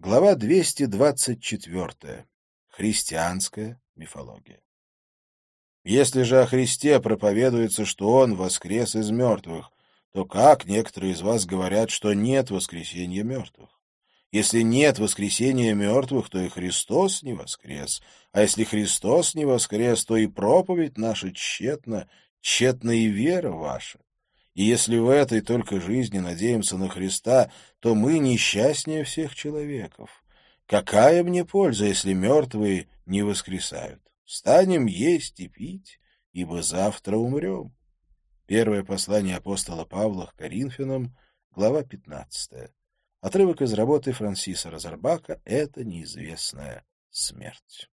Глава 224. Христианская мифология. Если же о Христе проповедуется, что Он воскрес из мертвых, то как некоторые из вас говорят, что нет воскресения мертвых? Если нет воскресения мертвых, то и Христос не воскрес. А если Христос не воскрес, то и проповедь наша тщетна, тщетна и вера ваша. И если в этой только жизни надеемся на Христа, то мы несчастнее всех человеков. Какая мне польза, если мертвые не воскресают? Станем есть и пить, ибо завтра умрем. Первое послание апостола Павла к Коринфянам, глава 15. Отрывок из работы Франсиса Розарбака «Это неизвестная смерть».